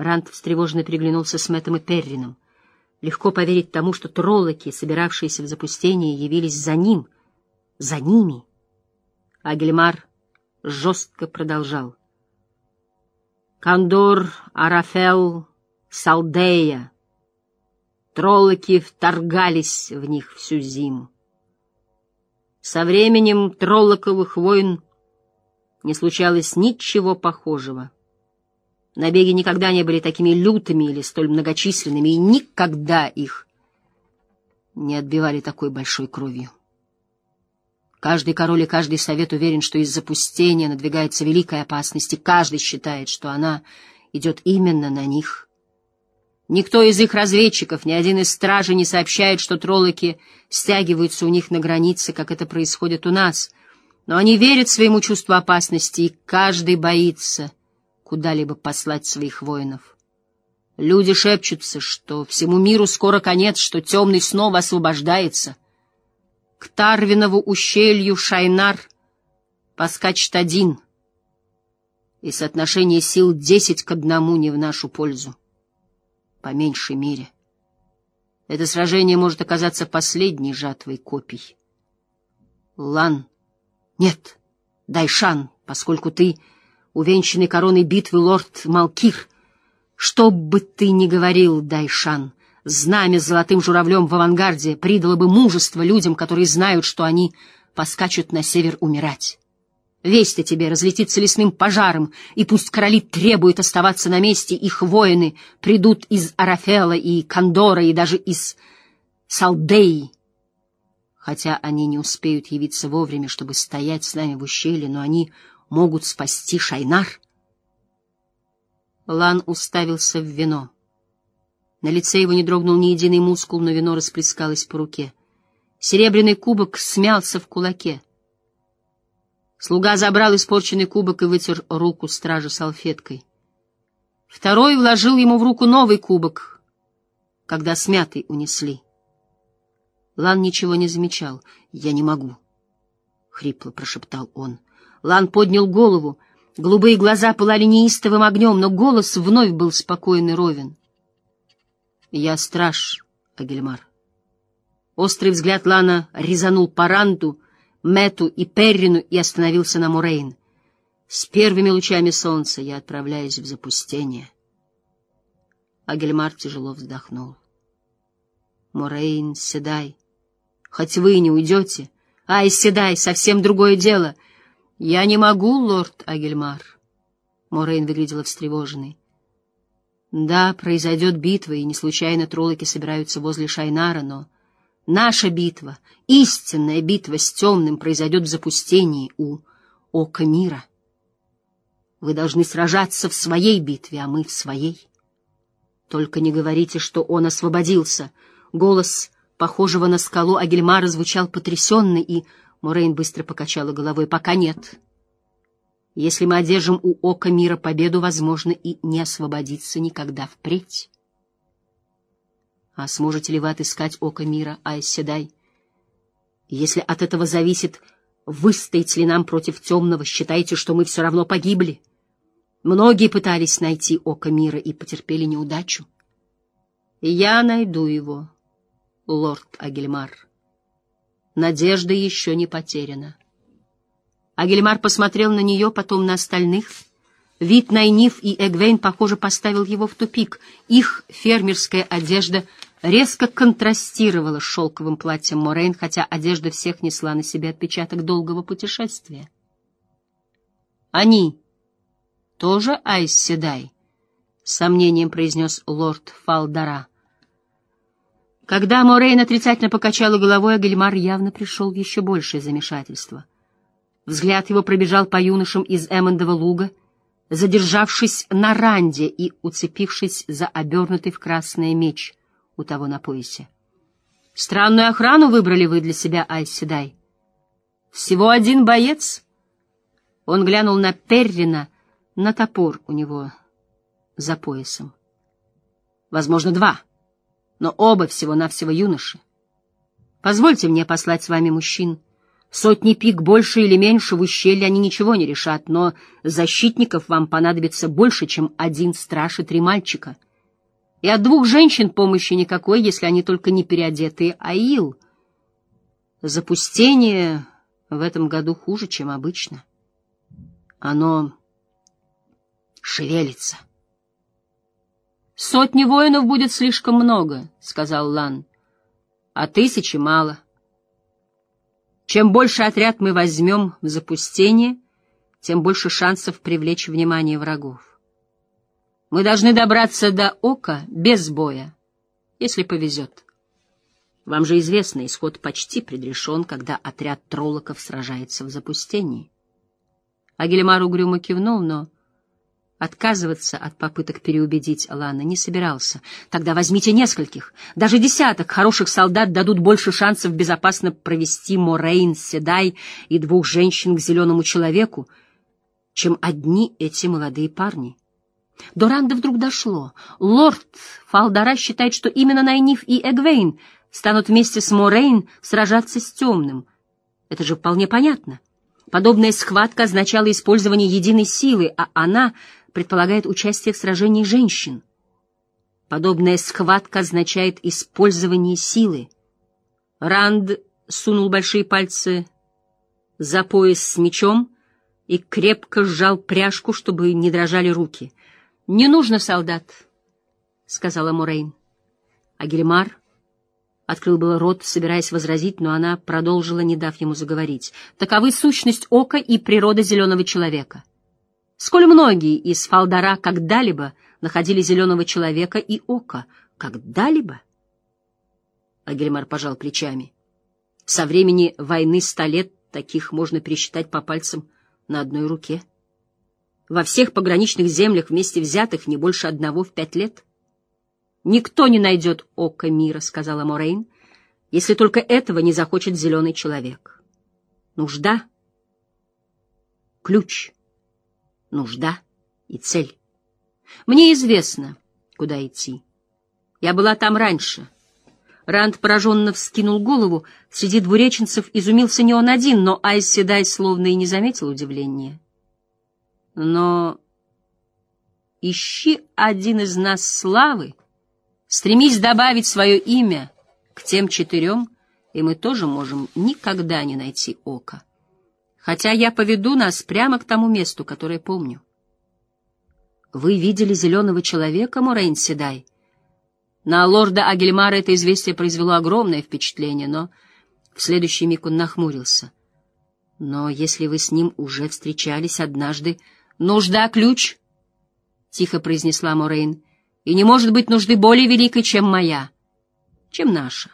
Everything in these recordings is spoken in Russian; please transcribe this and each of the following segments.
Рант встревоженно переглянулся с Мэттом и Перрином. Легко поверить тому, что троллоки, собиравшиеся в запустении, явились за ним, за ними. А Гельмар жестко продолжал. Кондор, Арафел, Салдея. Троллоки вторгались в них всю зиму. Со временем троллоковых войн не случалось ничего похожего. Набеги никогда не были такими лютыми или столь многочисленными, и никогда их не отбивали такой большой кровью. Каждый король и каждый совет уверен, что из запустения надвигается великая опасность, и каждый считает, что она идет именно на них. Никто из их разведчиков, ни один из стражей не сообщает, что троллоки стягиваются у них на границе, как это происходит у нас. Но они верят своему чувству опасности, и каждый боится куда-либо послать своих воинов. Люди шепчутся, что всему миру скоро конец, что темный снова освобождается. К Тарвинову ущелью Шайнар поскачет один, и соотношение сил десять к одному не в нашу пользу по меньшей мере. Это сражение может оказаться последней жатвой копий. Лан. Нет, Дайшан, поскольку ты увенчанный короной битвы лорд Малкир. Что бы ты ни говорил, Дайшан, знамя с золотым журавлем в авангарде придало бы мужество людям, которые знают, что они поскачут на север умирать. Весть о тебе разлетится лесным пожаром, и пусть короли требуют оставаться на месте, их воины придут из Арафела и Кондора, и даже из Салдеи. Хотя они не успеют явиться вовремя, чтобы стоять с нами в ущелье, но они могут спасти Шайнар. Лан уставился в вино. На лице его не дрогнул ни единый мускул, но вино расплескалось по руке. Серебряный кубок смялся в кулаке — Слуга забрал испорченный кубок и вытер руку стража салфеткой. Второй вложил ему в руку новый кубок, когда смятый унесли. Лан ничего не замечал. «Я не могу», — хрипло прошептал он. Лан поднял голову. Голубые глаза пылали неистовым огнем, но голос вновь был спокойный ровен. «Я страж, Агельмар». Острый взгляд Лана резанул по ранду, Мэту и Перрину и остановился на Мурейн. С первыми лучами солнца я отправляюсь в запустение. Агельмар тяжело вздохнул. Мурейн, седай. Хоть вы не уйдете. Ай, седай, совсем другое дело. Я не могу, лорд Агельмар. Морейн выглядела встревоженной. Да, произойдет битва, и не случайно троллоки собираются возле Шайнара, но... Наша битва, истинная битва с темным, произойдет в запустении у Ока мира. Вы должны сражаться в своей битве, а мы в своей. Только не говорите, что он освободился. Голос похожего на скалу Агельмара звучал потрясенный, и Морейн быстро покачала головой. Пока нет. Если мы одержим у Ока мира победу, возможно, и не освободиться никогда впредь. А сможете ли вы отыскать око мира, Айседай? Если от этого зависит, выстоять ли нам против темного, считайте, что мы все равно погибли. Многие пытались найти око мира и потерпели неудачу. Я найду его, лорд Агельмар. Надежда еще не потеряна. Агельмар посмотрел на нее, потом на остальных — Вид Найниф и Эгвейн, похоже, поставил его в тупик. Их фермерская одежда резко контрастировала с шелковым платьем Морейн, хотя одежда всех несла на себе отпечаток долгого путешествия. «Они тоже Айс Седай?» — сомнением произнес лорд Фалдара. Когда Морейн отрицательно покачала головой, Агельмар явно пришел в еще большее замешательство. Взгляд его пробежал по юношам из Эммондова луга — задержавшись на ранде и уцепившись за обернутый в красное меч у того на поясе. «Странную охрану выбрали вы для себя, Айседай. Всего один боец?» Он глянул на Перрина, на топор у него за поясом. «Возможно, два, но оба всего-навсего юноши. Позвольте мне послать с вами мужчин. Сотни пик больше или меньше в ущелье они ничего не решат, но защитников вам понадобится больше, чем один страж и три мальчика. И от двух женщин помощи никакой, если они только не переодетые аил. Запустение в этом году хуже, чем обычно. Оно шевелится. «Сотни воинов будет слишком много», — сказал Лан, — «а тысячи мало». Чем больше отряд мы возьмем в запустение, тем больше шансов привлечь внимание врагов. Мы должны добраться до Ока без боя, если повезет. Вам же известно, исход почти предрешен, когда отряд троллоков сражается в запустении. Агельмар угрюмо кивнул, но Отказываться от попыток переубедить Лана не собирался. Тогда возьмите нескольких. Даже десяток хороших солдат дадут больше шансов безопасно провести Морейн, Седай и двух женщин к зеленому человеку, чем одни эти молодые парни. До Ранда вдруг дошло. Лорд Фалдара считает, что именно Найниф и Эгвейн станут вместе с Морейн сражаться с темным. Это же вполне понятно. Подобная схватка означала использование единой силы, а она предполагает участие в сражении женщин. Подобная схватка означает использование силы. Ранд сунул большие пальцы за пояс с мечом и крепко сжал пряжку, чтобы не дрожали руки. «Не нужно, солдат», — сказала Мурейн. А Гельмар открыл было рот, собираясь возразить, но она продолжила, не дав ему заговорить. «Таковы сущность ока и природа зеленого человека. Сколь многие из Фалдара когда-либо находили зеленого человека и ока? Когда-либо? Агельмар пожал плечами. Со времени войны ста лет таких можно пересчитать по пальцам на одной руке. Во всех пограничных землях вместе взятых не больше одного в пять лет. «Никто не найдет ока мира», — сказала Морейн, — «если только этого не захочет зеленый человек». Нужда — ключ нужда и цель. Мне известно, куда идти. Я была там раньше. Ранд пораженно вскинул голову. Среди двуреченцев изумился не он один, но Айс Седай словно и не заметил удивления. Но ищи один из нас славы, стремись добавить свое имя к тем четырем, и мы тоже можем никогда не найти ока хотя я поведу нас прямо к тому месту, которое помню. Вы видели зеленого человека, Морейн Седай? На лорда Агельмара это известие произвело огромное впечатление, но в следующий миг он нахмурился. Но если вы с ним уже встречались однажды... «Нужда — ключ!» — тихо произнесла Морейн. «И не может быть нужды более великой, чем моя, чем наша.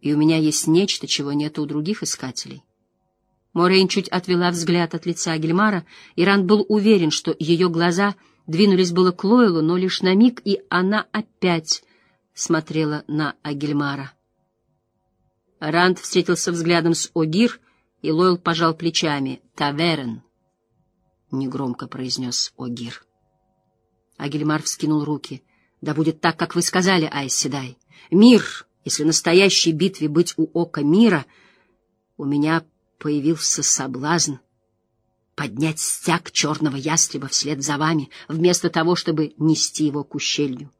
И у меня есть нечто, чего нет у других искателей. Морейн чуть отвела взгляд от лица Гельмара, и Ранд был уверен, что ее глаза двинулись было к Лойлу, но лишь на миг, и она опять смотрела на Агельмара. Ранд встретился взглядом с Огир, и Лойл пожал плечами. «Таверен», — негромко произнес Огир. Агельмар вскинул руки. «Да будет так, как вы сказали, Айседай. Мир, если настоящей битве быть у ока мира, у меня появился соблазн поднять стяг черного ястреба вслед за вами, вместо того, чтобы нести его к ущелью.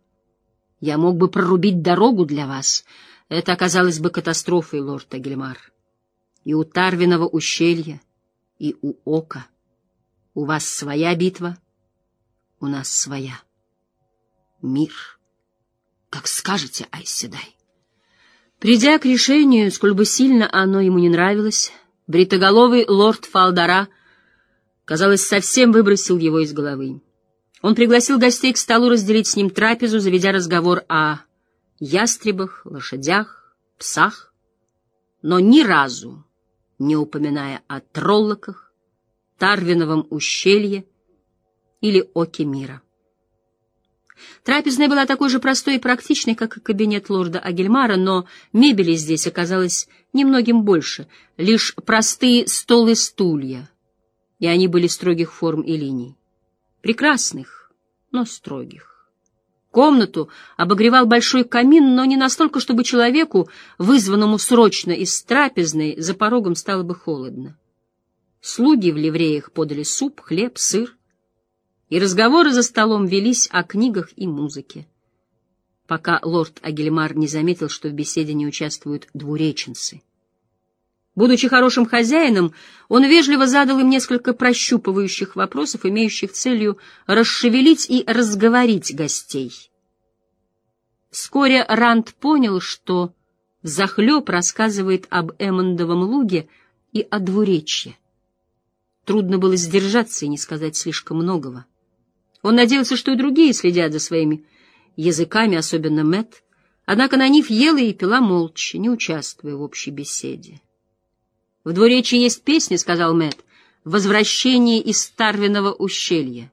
Я мог бы прорубить дорогу для вас. Это оказалось бы катастрофой, лорд Агельмар. И у Тарвиного ущелья, и у Ока. У вас своя битва, у нас своя. Мир. Как скажете, Айседай. Придя к решению, сколь бы сильно оно ему не нравилось, Бритоголовый лорд Фалдара, казалось, совсем выбросил его из головы. Он пригласил гостей к столу разделить с ним трапезу, заведя разговор о ястребах, лошадях, псах, но ни разу не упоминая о троллоках, Тарвиновом ущелье или Оке мира. Трапезная была такой же простой и практичной, как и кабинет лорда Агельмара, но мебели здесь оказалось немногим больше, лишь простые стол и стулья, и они были строгих форм и линий. Прекрасных, но строгих. Комнату обогревал большой камин, но не настолько, чтобы человеку, вызванному срочно из трапезной, за порогом стало бы холодно. Слуги в ливреях подали суп, хлеб, сыр, и разговоры за столом велись о книгах и музыке, пока лорд Агельмар не заметил, что в беседе не участвуют двуреченцы. Будучи хорошим хозяином, он вежливо задал им несколько прощупывающих вопросов, имеющих целью расшевелить и разговорить гостей. Вскоре Ранд понял, что взахлеб рассказывает об Эммондовом луге и о двуречье. Трудно было сдержаться и не сказать слишком многого. Он надеялся, что и другие следят за своими языками, особенно Мэт, однако на них ела и пила молча, не участвуя в общей беседе. «В двуречии есть песня», — сказал Мэт, — «возвращение из Старвиного ущелья».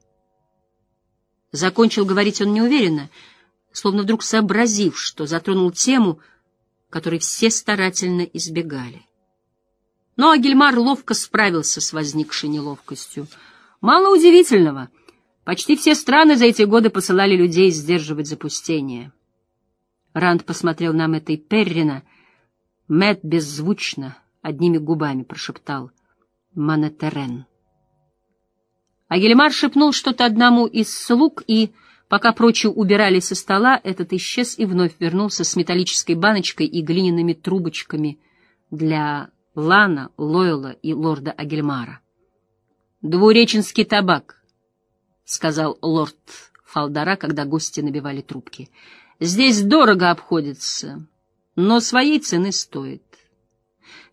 Закончил говорить он неуверенно, словно вдруг сообразив, что затронул тему, которой все старательно избегали. Но Агельмар ловко справился с возникшей неловкостью. Мало удивительного. Почти все страны за эти годы посылали людей сдерживать запустение. Ранд посмотрел на Мэтта и Перрина. Мэтт беззвучно, одними губами прошептал «Манетерен». А шепнул что-то одному из слуг, и, пока прочие убирали со стола, этот исчез и вновь вернулся с металлической баночкой и глиняными трубочками для Лана, Лойла и лорда Агельмара. «Двуреченский табак», — сказал лорд Фалдара, когда гости набивали трубки. «Здесь дорого обходится, но своей цены стоит».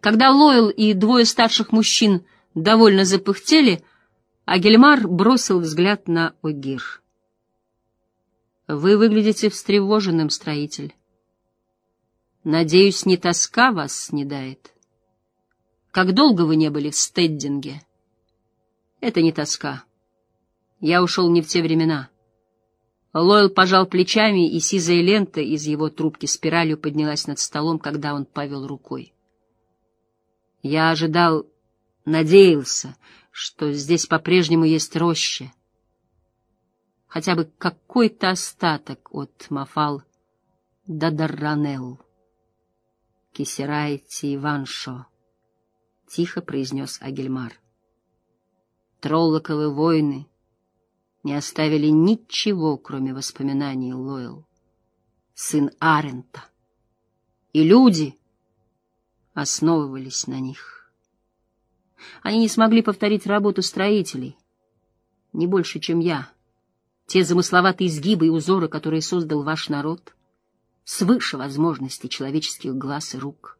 Когда Лойл и двое старших мужчин довольно запыхтели, Агельмар бросил взгляд на Огир. «Вы выглядите встревоженным, строитель. Надеюсь, не тоска вас снедает. Как долго вы не были в Стеддинге?» «Это не тоска. Я ушел не в те времена». Лойл пожал плечами, и сизая лента из его трубки спиралью поднялась над столом, когда он повел рукой. Я ожидал, надеялся, что здесь по-прежнему есть роща. Хотя бы какой-то остаток от Мафал до Дарранел. Кисерайте Иваншо, — тихо произнес Агельмар. Троллоковы войны не оставили ничего, кроме воспоминаний Лойл, сын Арента. И люди — основывались на них. Они не смогли повторить работу строителей, не больше, чем я. Те замысловатые изгибы и узоры, которые создал ваш народ, свыше возможностей человеческих глаз и рук.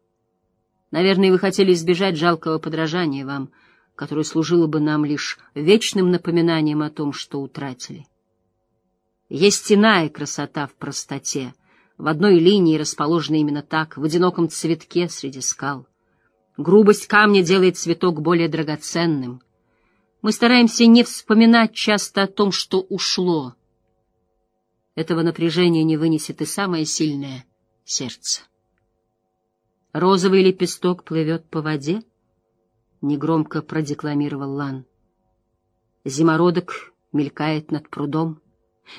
Наверное, вы хотели избежать жалкого подражания вам, которое служило бы нам лишь вечным напоминанием о том, что утратили. Есть иная красота в простоте — в одной линии, расположенной именно так, в одиноком цветке среди скал. Грубость камня делает цветок более драгоценным. Мы стараемся не вспоминать часто о том, что ушло. Этого напряжения не вынесет и самое сильное сердце. «Розовый лепесток плывет по воде», — негромко продекламировал Лан. Зимородок мелькает над прудом —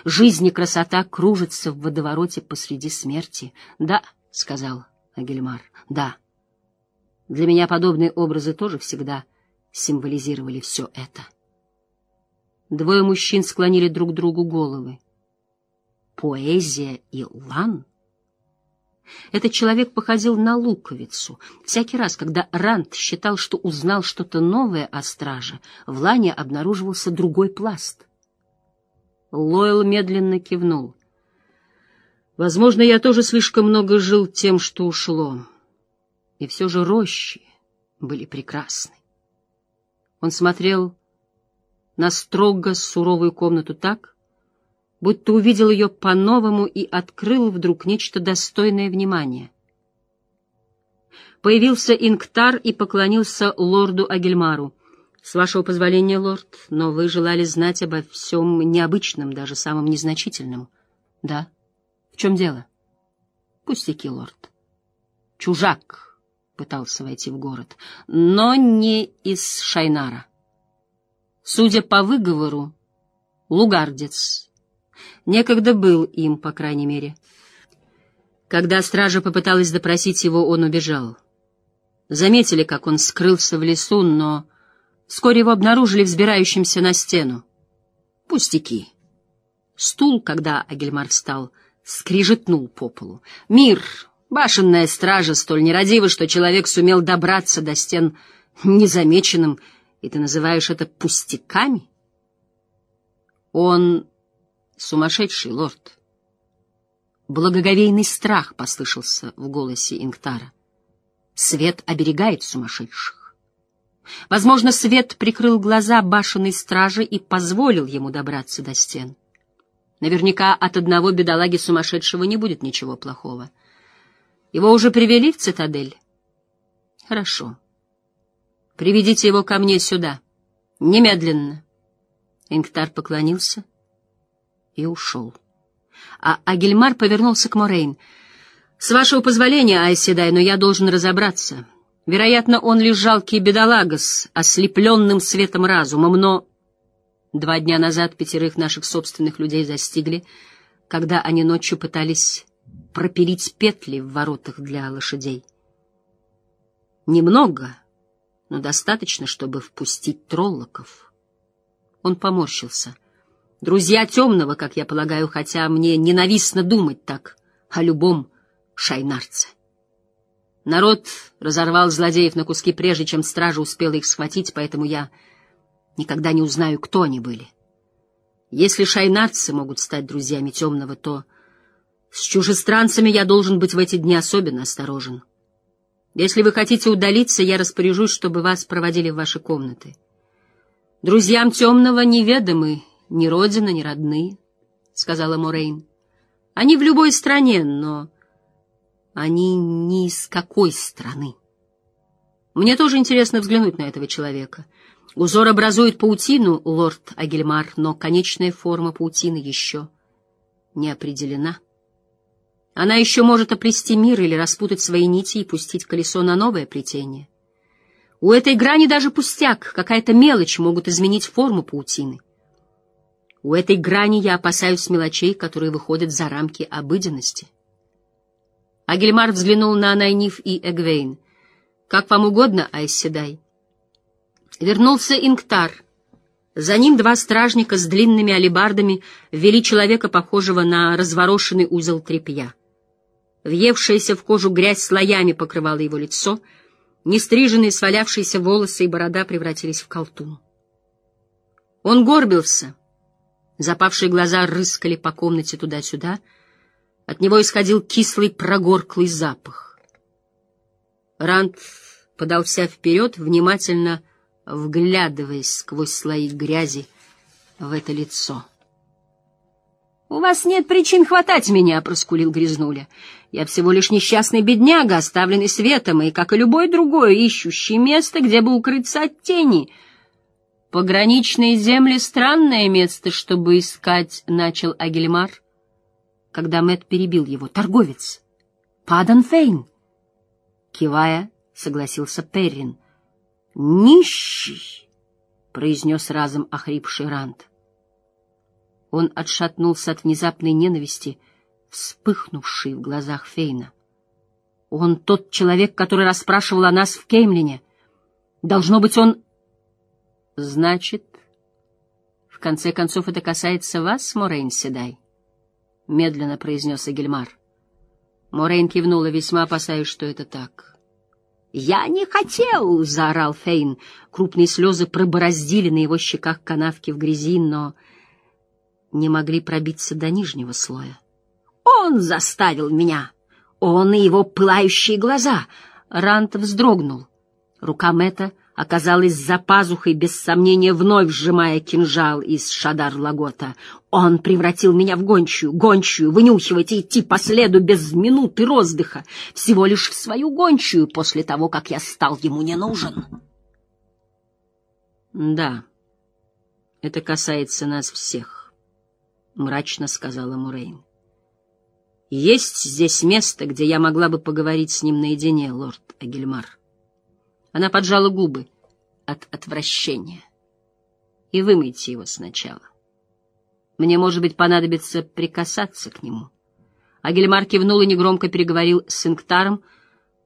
Жизнь и красота кружатся в водовороте посреди смерти. — Да, — сказал Агельмар, — да. Для меня подобные образы тоже всегда символизировали все это. Двое мужчин склонили друг другу головы. Поэзия и лан? Этот человек походил на луковицу. Всякий раз, когда Рант считал, что узнал что-то новое о страже, в лане обнаруживался другой пласт — Лойл медленно кивнул. Возможно, я тоже слишком много жил тем, что ушло. И все же рощи были прекрасны. Он смотрел на строго суровую комнату так, будто увидел ее по-новому и открыл вдруг нечто достойное внимания. Появился Инктар и поклонился лорду Агельмару. «С вашего позволения, лорд, но вы желали знать обо всем необычном, даже самом незначительном». «Да? В чем дело?» «Пустяки, лорд». «Чужак» пытался войти в город, но не из Шайнара. Судя по выговору, лугардец. Некогда был им, по крайней мере. Когда стража попыталась допросить его, он убежал. Заметили, как он скрылся в лесу, но вскоре его обнаружили взбирающимся на стену. Пустяки. Стул, когда Агельмар встал, скрижетнул по полу. Мир, башенная стража, столь нерадива, что человек сумел добраться до стен незамеченным, и ты называешь это пустяками? Он сумасшедший, лорд. Благоговейный страх послышался в голосе Инктара. Свет оберегает сумасшедших. Возможно, свет прикрыл глаза башенной стражи и позволил ему добраться до стен. Наверняка от одного бедолаги сумасшедшего не будет ничего плохого. Его уже привели в цитадель? Хорошо. Приведите его ко мне сюда. Немедленно. Инктар поклонился и ушел. А Агельмар повернулся к Морейн. «С вашего позволения, Айседай, но я должен разобраться. Вероятно, он лишь жалкий бедолага ослепленным светом разумом, но...» Два дня назад пятерых наших собственных людей застигли, когда они ночью пытались пропилить петли в воротах для лошадей. Немного, но достаточно, чтобы впустить троллоков. Он поморщился. Друзья темного, как я полагаю, хотя мне ненавистно думать так о любом шайнарце. Народ разорвал злодеев на куски, прежде чем стража успела их схватить, поэтому я никогда не узнаю, кто они были. Если шайнарцы могут стать друзьями темного, то с чужестранцами я должен быть в эти дни особенно осторожен. Если вы хотите удалиться, я распоряжусь, чтобы вас проводили в ваши комнаты. Друзьям темного неведомы ни родина, ни родные, — сказала Морейн. Они в любой стране, но они ни из какой страны. Мне тоже интересно взглянуть на этого человека. Узор образует паутину, лорд Агельмар, но конечная форма паутины еще не определена. Она еще может оплести мир или распутать свои нити и пустить колесо на новое плетение. У этой грани даже пустяк, какая-то мелочь могут изменить форму паутины. У этой грани я опасаюсь мелочей, которые выходят за рамки обыденности. Агельмар взглянул на Найниф и Эгвейн. «Как вам угодно, Айседай». Вернулся Инктар. За ним два стражника с длинными алебардами вели человека, похожего на разворошенный узел тряпья. Въевшаяся в кожу грязь слоями покрывала его лицо, нестриженные свалявшиеся волосы и борода превратились в колтун. Он горбился, запавшие глаза рыскали по комнате туда-сюда, от него исходил кислый прогорклый запах. Ранд подался вперед, внимательно вглядываясь сквозь слои грязи в это лицо. — У вас нет причин хватать меня, — проскулил Грязнуля. — Я всего лишь несчастный бедняга, оставленный светом, и, как и любой другой, ищущий место, где бы укрыться от тени. Пограничные земли — странное место, чтобы искать, — начал Агельмар, когда Мэт перебил его. — Торговец! Падан Фейн! Кивая, согласился Перрин. — Нищий! — произнес разом охрипший Ранд. — он отшатнулся от внезапной ненависти, вспыхнувшей в глазах Фейна. Он тот человек, который расспрашивал о нас в Кеймлине. Должно быть, он... Значит, в конце концов, это касается вас, Морейн Седай? Медленно произнес Эгельмар. Морейн кивнула, весьма опасаясь, что это так. «Я не хотел!» — заорал Фейн. Крупные слезы пробороздили на его щеках канавки в грязи, но не могли пробиться до нижнего слоя. «Он заставил меня! Он и его пылающие глаза!» Рант вздрогнул. Рука Мэтта оказалась за пазухой, без сомнения вновь сжимая кинжал из Шадар-Лагота. Он превратил меня в гончую, гончую, вынюхивать и идти по следу без минуты роздыха, всего лишь в свою гончую после того, как я стал ему не нужен. Да, это касается нас всех. — мрачно сказала Мурейн. «Есть здесь место, где я могла бы поговорить с ним наедине, лорд Агельмар». Она поджала губы от отвращения. «И вымойте его сначала. Мне, может быть, понадобится прикасаться к нему. Агельмар кивнул и негромко переговорил с Инктаром,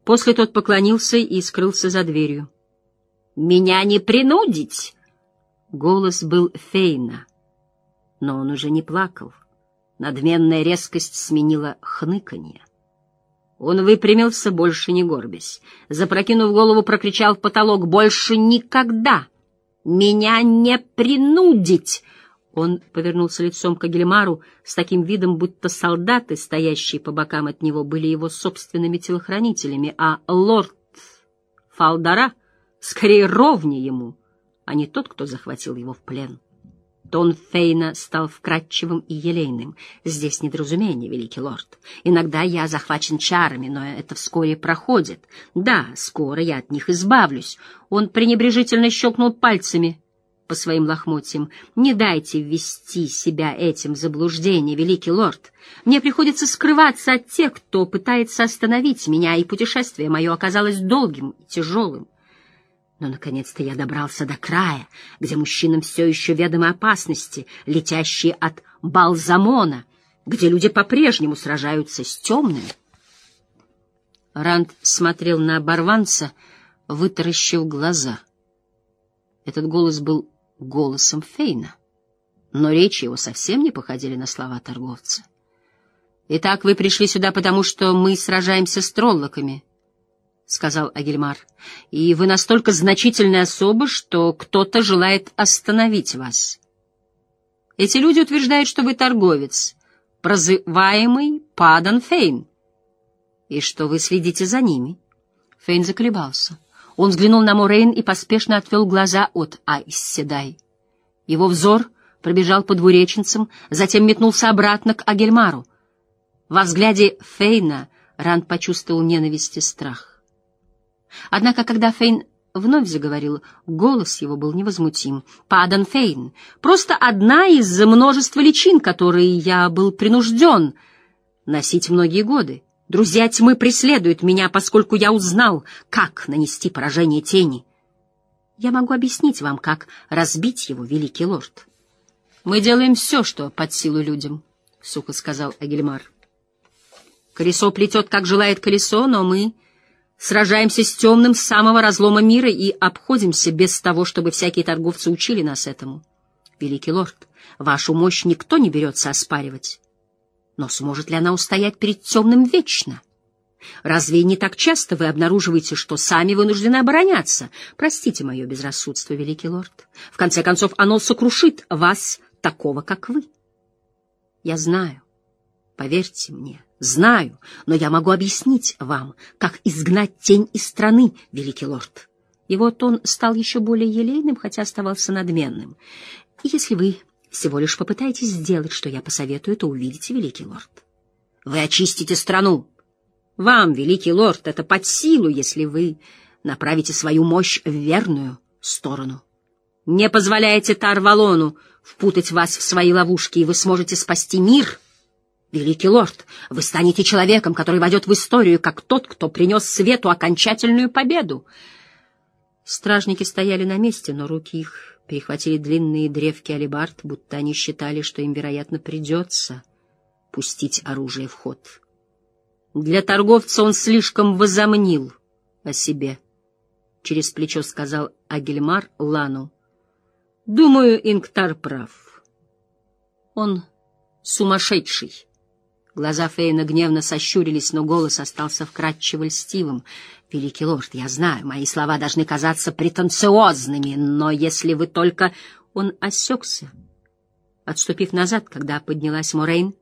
после тот поклонился и скрылся за дверью. «Меня не принудить!» Голос был Фейна, но он уже не плакал. Надменная резкость сменила хныканье. Он выпрямился, больше не горбясь. Запрокинув голову, прокричал в потолок «Больше никогда! Меня не принудить!» Он повернулся лицом к Агельмару с таким видом, будто солдаты, стоящие по бокам от него, были его собственными телохранителями, а лорд Фалдара скорее ровнее ему, а не тот, кто захватил его в плен. Тон Фейна стал вкрадчивым и елейным. «Здесь недоразумение, великий лорд. Иногда я захвачен чарами, но это вскоре проходит. Да, скоро я от них избавлюсь». Он пренебрежительно щелкнул пальцами по своим лохмотьям. «Не дайте ввести себя этим в заблуждение, великий лорд. Мне приходится скрываться от тех, кто пытается остановить меня, и путешествие мое оказалось долгим и тяжелым. Но, наконец-то, я добрался до края, где мужчинам все еще ведомы опасности, летящие от Балзамона, где люди по-прежнему сражаются с темным. Ранд смотрел на оборванца, вытаращив глаза. Этот голос был голосом Фейна, но речи его совсем не походили на слова торговца. «Итак, вы пришли сюда, потому что мы сражаемся с троллоками», — сказал Агельмар, — и вы настолько значительная особа, что кто-то желает остановить вас. Эти люди утверждают, что вы торговец, прозываемый Падан Фейн, и что вы следите за ними. Фейн заколебался. Он взглянул на Морейн и поспешно отвел глаза от Айсседай. Его взор пробежал по двуреченцам, затем метнулся обратно к Агельмару. Во взгляде Фейна Ранд почувствовал ненависть и страх. Однако, когда Фейн вновь заговорил, голос его был невозмутим. «Падан Фейн, просто одна из множества личин, которые я был принужден носить многие годы. Друзья тьмы преследуют меня, поскольку я узнал, как нанести поражение тени. Я могу объяснить вам, как разбить его, великий лорд». «Мы делаем все, что под силу людям», — сухо сказал Агельмар. «Колесо плетет, как желает колесо, но мы...» Сражаемся с темным с самого разлома мира и обходимся без того, чтобы всякие торговцы учили нас этому. Великий лорд, вашу мощь никто не берется оспаривать. Но сможет ли она устоять перед темным вечно? Разве не так часто вы обнаруживаете, что сами вынуждены обороняться? Простите мое безрассудство, великий лорд. В конце концов, оно сокрушит вас, такого, как вы. Я знаю, поверьте мне, Знаю, но я могу объяснить вам, как изгнать тень из страны, великий лорд. И вот он стал еще более елейным, хотя оставался надменным. Если вы всего лишь попытаетесь сделать, что я посоветую, то увидите, великий лорд. Вы очистите страну. Вам, великий лорд, это под силу, если вы направите свою мощь в верную сторону. Не позволяйте Тарвалону впутать вас в свои ловушки, и вы сможете спасти мир — Великий лорд, вы станете человеком, который войдет в историю, как тот, кто принес свету окончательную победу. Стражники стояли на месте, но руки их перехватили длинные древки алебард, будто они считали, что им, вероятно, придется пустить оружие в ход. Для торговца он слишком возомнил о себе. Через плечо сказал Агельмар Лану. Думаю, Инктар прав. Он сумасшедший. Глаза Фейна гневно сощурились, но голос остался вкрадчиво льстивым. «Великий лорд, я знаю, мои слова должны казаться претенциозными, но если вы только...» Он осекся, отступив назад, когда поднялась Морейн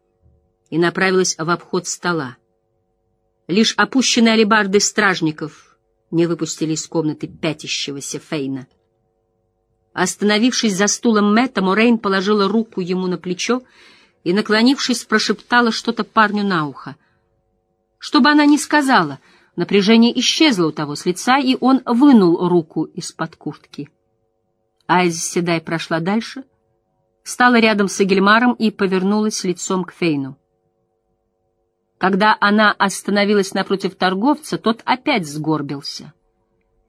и направилась в обход стола. Лишь опущенные алебарды стражников не выпустили из комнаты пятящегося Фейна. Остановившись за стулом Мэтта, Морейн положила руку ему на плечо и, наклонившись, прошептала что-то парню на ухо. Что бы она ни сказала, напряжение исчезло у того с лица, и он вынул руку из-под куртки. Айз Седай прошла дальше, стала рядом с Эгельмаром и повернулась лицом к Фейну. Когда она остановилась напротив торговца, тот опять сгорбился.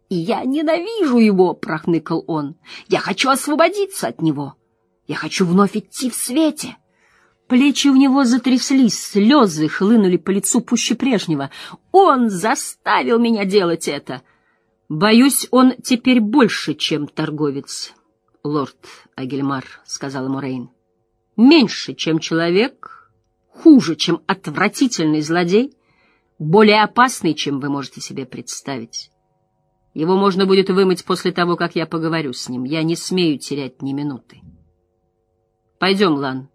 «Я ненавижу его!» — прохныкал он. «Я хочу освободиться от него!» Я хочу вновь идти в свете. Плечи у него затряслись, слезы хлынули по лицу пуще прежнего. Он заставил меня делать это. Боюсь, он теперь больше, чем торговец, лорд Агельмар, — сказала Морейн. Меньше, чем человек, хуже, чем отвратительный злодей, более опасный, чем вы можете себе представить. Его можно будет вымыть после того, как я поговорю с ним. Я не смею терять ни минуты. Пойдем, Лан.